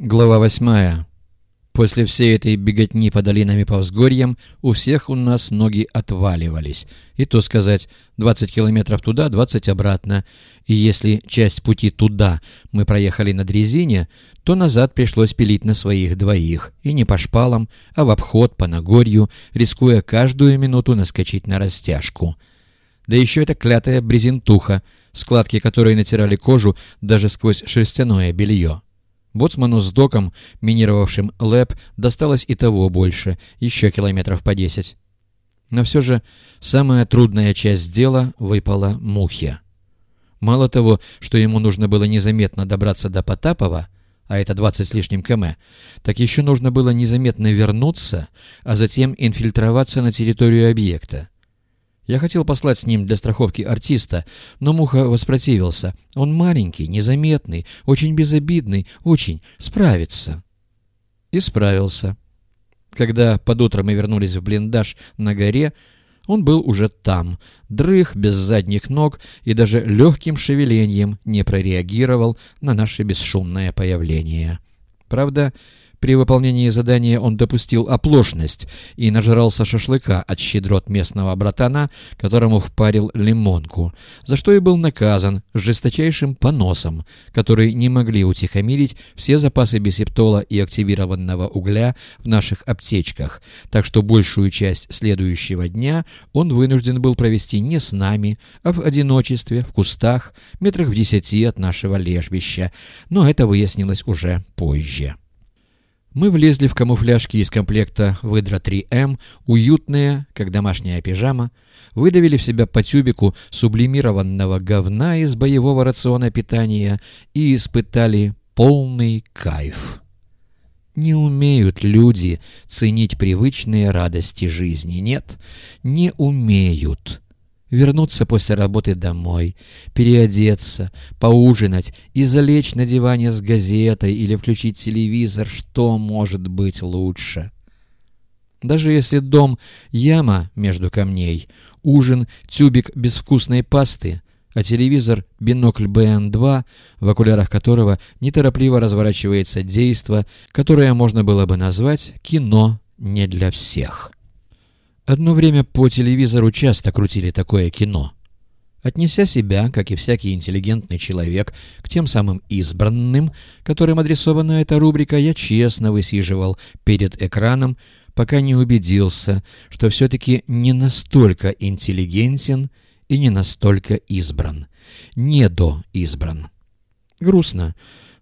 Глава восьмая. После всей этой беготни по долинам и по взгорьям у всех у нас ноги отваливались. И то сказать, 20 километров туда, 20 обратно. И если часть пути туда мы проехали на дрезине, то назад пришлось пилить на своих двоих. И не по шпалам, а в обход, по Нагорью, рискуя каждую минуту наскочить на растяжку. Да еще эта клятая брезентуха, складки которой натирали кожу даже сквозь шерстяное белье. Боцману с доком, минировавшим ЛЭП, досталось и того больше, еще километров по десять. Но все же самая трудная часть дела выпала Мухе. Мало того, что ему нужно было незаметно добраться до Потапова, а это 20 с лишним км, так еще нужно было незаметно вернуться, а затем инфильтроваться на территорию объекта. Я хотел послать с ним для страховки артиста, но Муха воспротивился. Он маленький, незаметный, очень безобидный, очень справится. И справился. Когда под утро мы вернулись в блиндаж на горе, он был уже там, дрых, без задних ног и даже легким шевелением не прореагировал на наше бесшумное появление. Правда, при выполнении задания он допустил оплошность и нажрался шашлыка от щедрот местного братана, которому впарил лимонку, за что и был наказан жесточайшим поносом, который не могли утихомирить все запасы бисептола и активированного угля в наших аптечках, так что большую часть следующего дня он вынужден был провести не с нами, а в одиночестве, в кустах, метрах в десяти от нашего лежбища, но это выяснилось уже позже. Мы влезли в камуфляжки из комплекта «Выдра 3М», уютные, как домашняя пижама, выдавили в себя по тюбику сублимированного говна из боевого рациона питания и испытали полный кайф. Не умеют люди ценить привычные радости жизни. Нет, не умеют вернуться после работы домой, переодеться, поужинать и залечь на диване с газетой или включить телевизор, что может быть лучше? Даже если дом — яма между камней, ужин — тюбик безвкусной пасты, а телевизор — бинокль БН-2, в окулярах которого неторопливо разворачивается действо, которое можно было бы назвать «кино не для всех». Одно время по телевизору часто крутили такое кино. Отнеся себя, как и всякий интеллигентный человек, к тем самым избранным, которым адресована эта рубрика, я честно высиживал перед экраном, пока не убедился, что все-таки не настолько интеллигентен и не настолько избран. Не до избран. Грустно,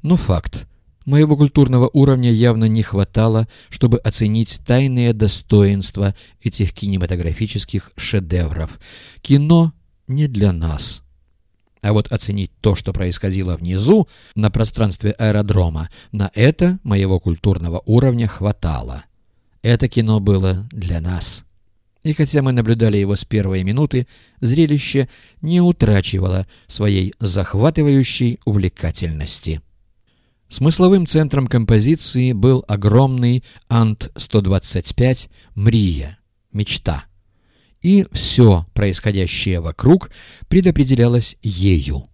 но факт. Моего культурного уровня явно не хватало, чтобы оценить тайные достоинства этих кинематографических шедевров. Кино не для нас. А вот оценить то, что происходило внизу, на пространстве аэродрома, на это моего культурного уровня хватало. Это кино было для нас. И хотя мы наблюдали его с первой минуты, зрелище не утрачивало своей захватывающей увлекательности. Смысловым центром композиции был огромный Ант-125 «Мрия» — «Мечта». И все происходящее вокруг предопределялось ею.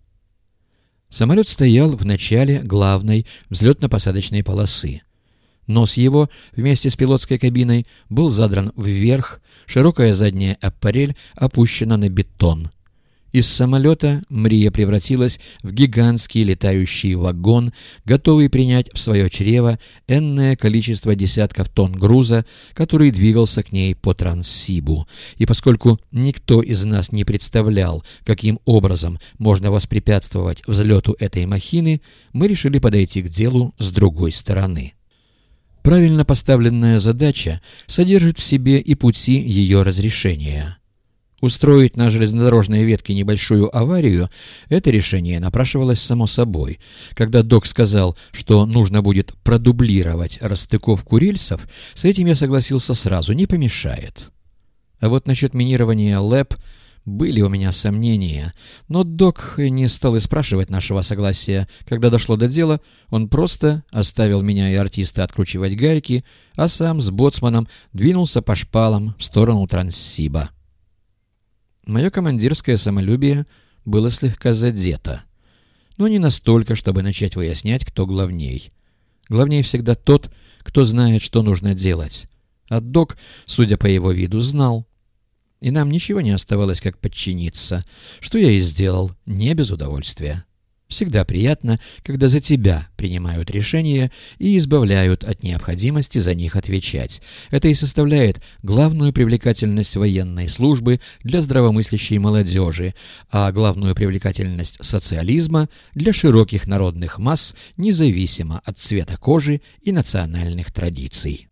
Самолет стоял в начале главной взлетно-посадочной полосы. Нос его вместе с пилотской кабиной был задран вверх, широкая задняя аппарель опущена на бетон — из самолета Мрия превратилась в гигантский летающий вагон, готовый принять в свое чрево энное количество десятков тонн груза, который двигался к ней по Транссибу. И поскольку никто из нас не представлял, каким образом можно воспрепятствовать взлету этой махины, мы решили подойти к делу с другой стороны. Правильно поставленная задача содержит в себе и пути ее разрешения – Устроить на железнодорожной ветке небольшую аварию – это решение напрашивалось само собой. Когда док сказал, что нужно будет продублировать расстыковку рельсов, с этим я согласился сразу, не помешает. А вот насчет минирования ЛЭП были у меня сомнения, но док не стал и спрашивать нашего согласия. Когда дошло до дела, он просто оставил меня и артиста откручивать гайки, а сам с боцманом двинулся по шпалам в сторону Транссиба. Мое командирское самолюбие было слегка задето, но не настолько, чтобы начать выяснять, кто главней. Главнее всегда тот, кто знает, что нужно делать. А док, судя по его виду, знал. И нам ничего не оставалось, как подчиниться, что я и сделал, не без удовольствия. Всегда приятно, когда за тебя принимают решения и избавляют от необходимости за них отвечать. Это и составляет главную привлекательность военной службы для здравомыслящей молодежи, а главную привлекательность социализма для широких народных масс, независимо от цвета кожи и национальных традиций.